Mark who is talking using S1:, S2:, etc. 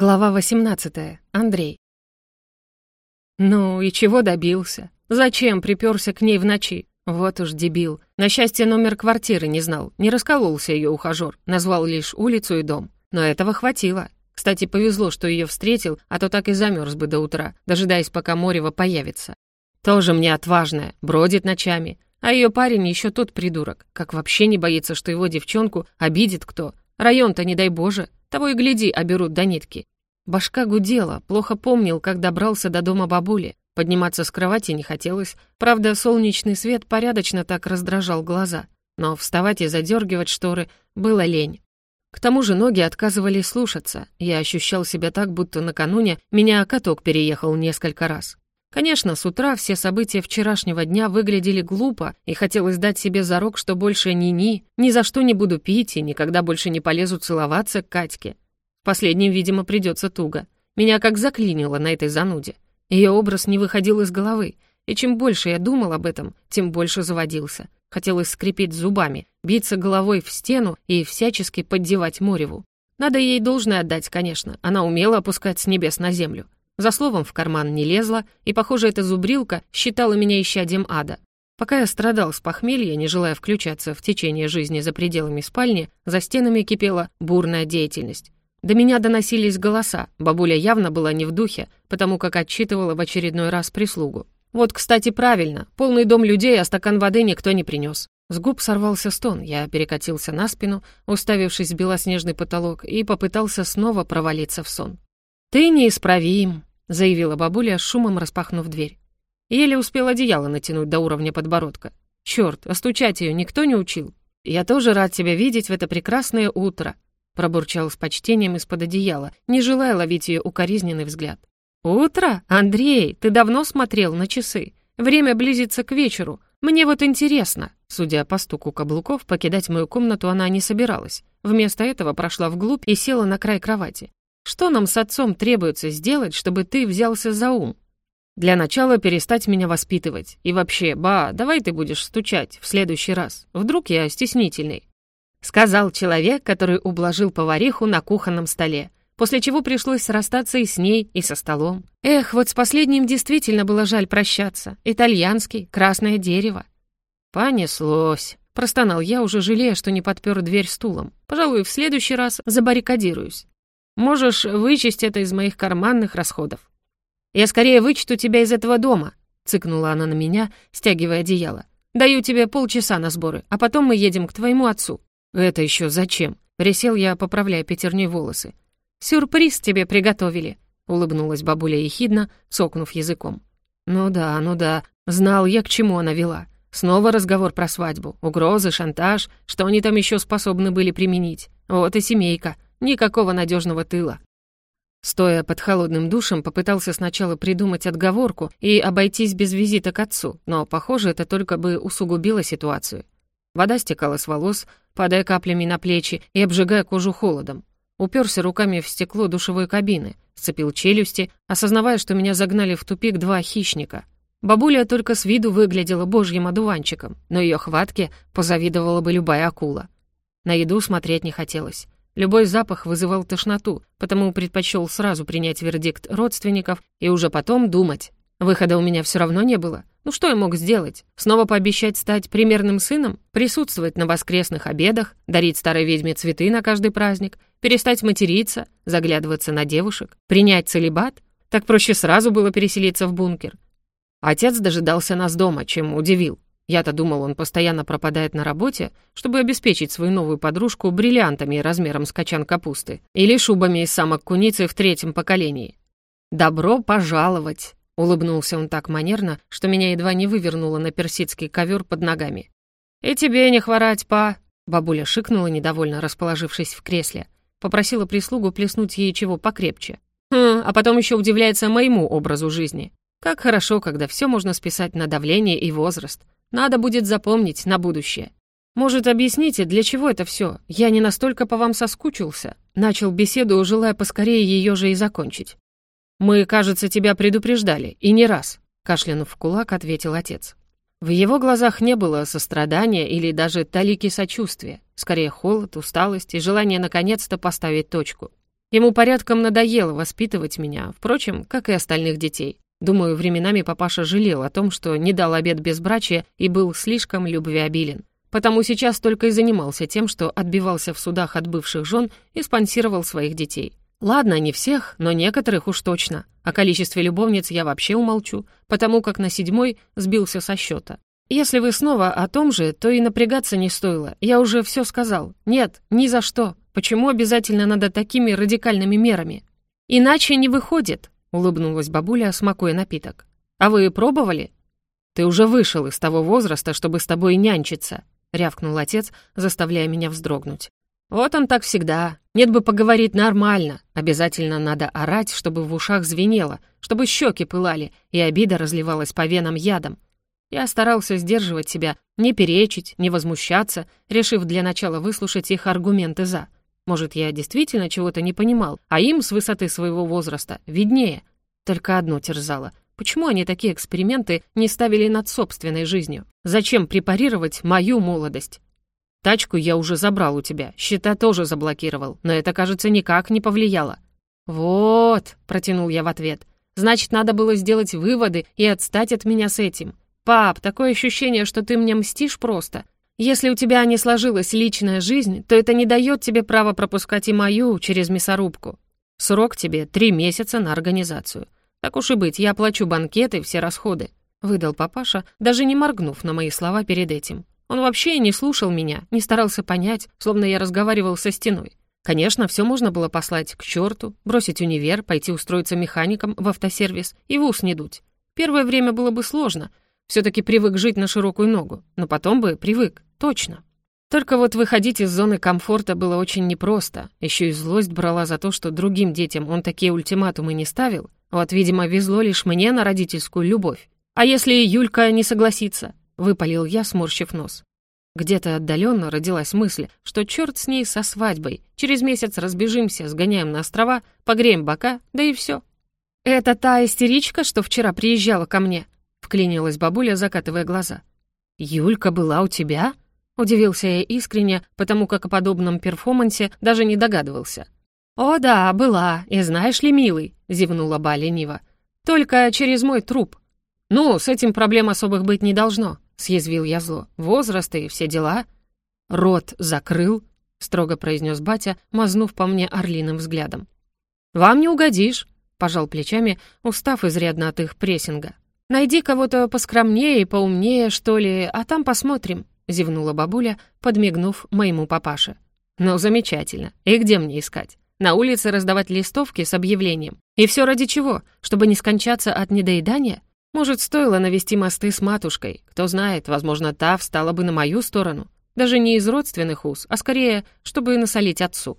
S1: Глава 18. Андрей. Ну и чего добился? Зачем приперся к ней в ночи? Вот уж дебил. На счастье, номер квартиры не знал. Не раскололся ее ухажер. Назвал лишь улицу и дом. Но этого хватило. Кстати, повезло, что ее встретил, а то так и замерз бы до утра, дожидаясь, пока Морева появится. Тоже мне отважная, бродит ночами. А ее парень еще тот придурок, как вообще не боится, что его девчонку обидит кто. Район-то, не дай боже, того и гляди, оберут до нитки. Башка гудела, плохо помнил, как добрался до дома бабули. Подниматься с кровати не хотелось. Правда, солнечный свет порядочно так раздражал глаза. Но вставать и задергивать шторы было лень. К тому же ноги отказывались слушаться. Я ощущал себя так, будто накануне меня каток переехал несколько раз. Конечно, с утра все события вчерашнего дня выглядели глупо, и хотелось дать себе зарок, что больше ни-ни, ни за что не буду пить и никогда больше не полезу целоваться к Катьке. Последним, видимо, придется туго. Меня как заклинило на этой зануде. Ее образ не выходил из головы, и чем больше я думал об этом, тем больше заводился. Хотелось скрипеть зубами, биться головой в стену и всячески поддевать Мореву. Надо ей должное отдать, конечно, она умела опускать с небес на землю. За словом в карман не лезла, и, похоже, эта зубрилка считала меня исчадием ада. Пока я страдал с похмелья, не желая включаться в течение жизни за пределами спальни, за стенами кипела бурная деятельность. До меня доносились голоса, бабуля явно была не в духе, потому как отчитывала в очередной раз прислугу. Вот, кстати, правильно, полный дом людей, а стакан воды никто не принес. С губ сорвался стон, я перекатился на спину, уставившись в белоснежный потолок, и попытался снова провалиться в сон. «Ты неисправим», заявила бабуля, шумом распахнув дверь. Еле успел одеяло натянуть до уровня подбородка. Черт, а стучать ее никто не учил. Я тоже рад тебя видеть в это прекрасное утро, пробурчал с почтением из-под одеяла, не желая ловить ее укоризненный взгляд. «Утро? Андрей, ты давно смотрел на часы? Время близится к вечеру. Мне вот интересно». Судя по стуку каблуков, покидать мою комнату она не собиралась. Вместо этого прошла вглубь и села на край кровати. Что нам с отцом требуется сделать, чтобы ты взялся за ум? Для начала перестать меня воспитывать. И вообще, ба, давай ты будешь стучать в следующий раз. Вдруг я стеснительный. Сказал человек, который ублажил повариху на кухонном столе, после чего пришлось расстаться и с ней, и со столом. Эх, вот с последним действительно было жаль прощаться. Итальянский, красное дерево. Понеслось. Простонал я, уже жалея, что не подпер дверь стулом. Пожалуй, в следующий раз забаррикадируюсь. Можешь вычесть это из моих карманных расходов. Я скорее вычту тебя из этого дома, цыкнула она на меня, стягивая одеяло. Даю тебе полчаса на сборы, а потом мы едем к твоему отцу. Это еще зачем? Присел я, поправляя пятерней волосы. Сюрприз тебе приготовили, улыбнулась бабуля ехидно, цокнув языком. Ну да, ну да, знал я, к чему она вела. Снова разговор про свадьбу, угрозы, шантаж, что они там еще способны были применить. Вот и семейка. Никакого надежного тыла. Стоя под холодным душем, попытался сначала придумать отговорку и обойтись без визита к отцу, но, похоже, это только бы усугубило ситуацию. Вода стекала с волос, падая каплями на плечи и обжигая кожу холодом. Уперся руками в стекло душевой кабины, сцепил челюсти, осознавая, что меня загнали в тупик два хищника. Бабуля только с виду выглядела божьим одуванчиком, но ее хватке позавидовала бы любая акула. На еду смотреть не хотелось. Любой запах вызывал тошноту, потому предпочел сразу принять вердикт родственников и уже потом думать. Выхода у меня все равно не было. Ну что я мог сделать? Снова пообещать стать примерным сыном? Присутствовать на воскресных обедах? Дарить старой ведьме цветы на каждый праздник? Перестать материться? Заглядываться на девушек? Принять целебат? Так проще сразу было переселиться в бункер. Отец дожидался нас дома, чем удивил. Я-то думал, он постоянно пропадает на работе, чтобы обеспечить свою новую подружку бриллиантами размером с качан капусты или шубами из самок куницы в третьем поколении. «Добро пожаловать!» — улыбнулся он так манерно, что меня едва не вывернуло на персидский ковер под ногами. «И тебе не хворать, па!» Бабуля шикнула, недовольно расположившись в кресле. Попросила прислугу плеснуть ей чего покрепче. Хм, а потом еще удивляется моему образу жизни. Как хорошо, когда все можно списать на давление и возраст. Надо будет запомнить на будущее. Может, объясните, для чего это все? Я не настолько по вам соскучился. Начал беседу, желая поскорее ее же и закончить. Мы, кажется, тебя предупреждали, и не раз, кашлянув в кулак, ответил отец. В его глазах не было сострадания или даже талики сочувствия, скорее холод, усталость и желание наконец-то поставить точку. Ему порядком надоело воспитывать меня, впрочем, как и остальных детей. Думаю, временами папаша жалел о том, что не дал обед безбрачия и был слишком любвеобилен. Потому сейчас только и занимался тем, что отбивался в судах от бывших жен и спонсировал своих детей. Ладно, не всех, но некоторых уж точно. О количестве любовниц я вообще умолчу, потому как на седьмой сбился со счета. Если вы снова о том же, то и напрягаться не стоило. Я уже все сказал. Нет, ни за что. Почему обязательно надо такими радикальными мерами? Иначе не выходит, улыбнулась бабуля, смакуя напиток. А вы пробовали? Ты уже вышел из того возраста, чтобы с тобой нянчиться, рявкнул отец, заставляя меня вздрогнуть. Вот он так всегда. Нет бы поговорить нормально. Обязательно надо орать, чтобы в ушах звенело, чтобы щеки пылали, и обида разливалась по венам ядом. Я старался сдерживать себя, не перечить, не возмущаться, решив для начала выслушать их аргументы «за». Может, я действительно чего-то не понимал, а им с высоты своего возраста виднее. Только одно терзало. Почему они такие эксперименты не ставили над собственной жизнью? Зачем препарировать мою молодость? Тачку я уже забрал у тебя, счета тоже заблокировал, но это, кажется, никак не повлияло. «Вот», — протянул я в ответ, «значит, надо было сделать выводы и отстать от меня с этим. Пап, такое ощущение, что ты мне мстишь просто. Если у тебя не сложилась личная жизнь, то это не дает тебе права пропускать и мою через мясорубку. Срок тебе три месяца на организацию. Так уж и быть, я плачу банкеты, все расходы», — выдал папаша, даже не моргнув на мои слова перед этим. Он вообще не слушал меня, не старался понять, словно я разговаривал со стеной. Конечно, все можно было послать к черту, бросить универ, пойти устроиться механиком в автосервис и в ус не дуть. Первое время было бы сложно, все таки привык жить на широкую ногу, но потом бы привык, точно. Только вот выходить из зоны комфорта было очень непросто. Еще и злость брала за то, что другим детям он такие ультиматумы не ставил. Вот, видимо, везло лишь мне на родительскую любовь. А если Юлька не согласится? Выпалил я, сморщив нос. Где-то отдаленно родилась мысль, что черт с ней со свадьбой. Через месяц разбежимся, сгоняем на острова, погреем бока, да и все. «Это та истеричка, что вчера приезжала ко мне?» — вклинилась бабуля, закатывая глаза. «Юлька была у тебя?» — удивился я искренне, потому как о подобном перформансе даже не догадывался. «О да, была, и знаешь ли, милый», — зевнула Ба лениво, — «только через мой труп». «Ну, с этим проблем особых быть не должно», — съязвил я зло. «Возраст и все дела». «Рот закрыл», — строго произнес батя, мазнув по мне орлиным взглядом. «Вам не угодишь», — пожал плечами, устав изрядно от их прессинга. «Найди кого-то поскромнее и поумнее, что ли, а там посмотрим», — зевнула бабуля, подмигнув моему папаше. «Ну, замечательно. И где мне искать? На улице раздавать листовки с объявлением? И все ради чего? Чтобы не скончаться от недоедания? Может, стоило навести мосты с матушкой? Кто знает, возможно, та встала бы на мою сторону. Даже не из родственных уз, а скорее, чтобы насолить отцу».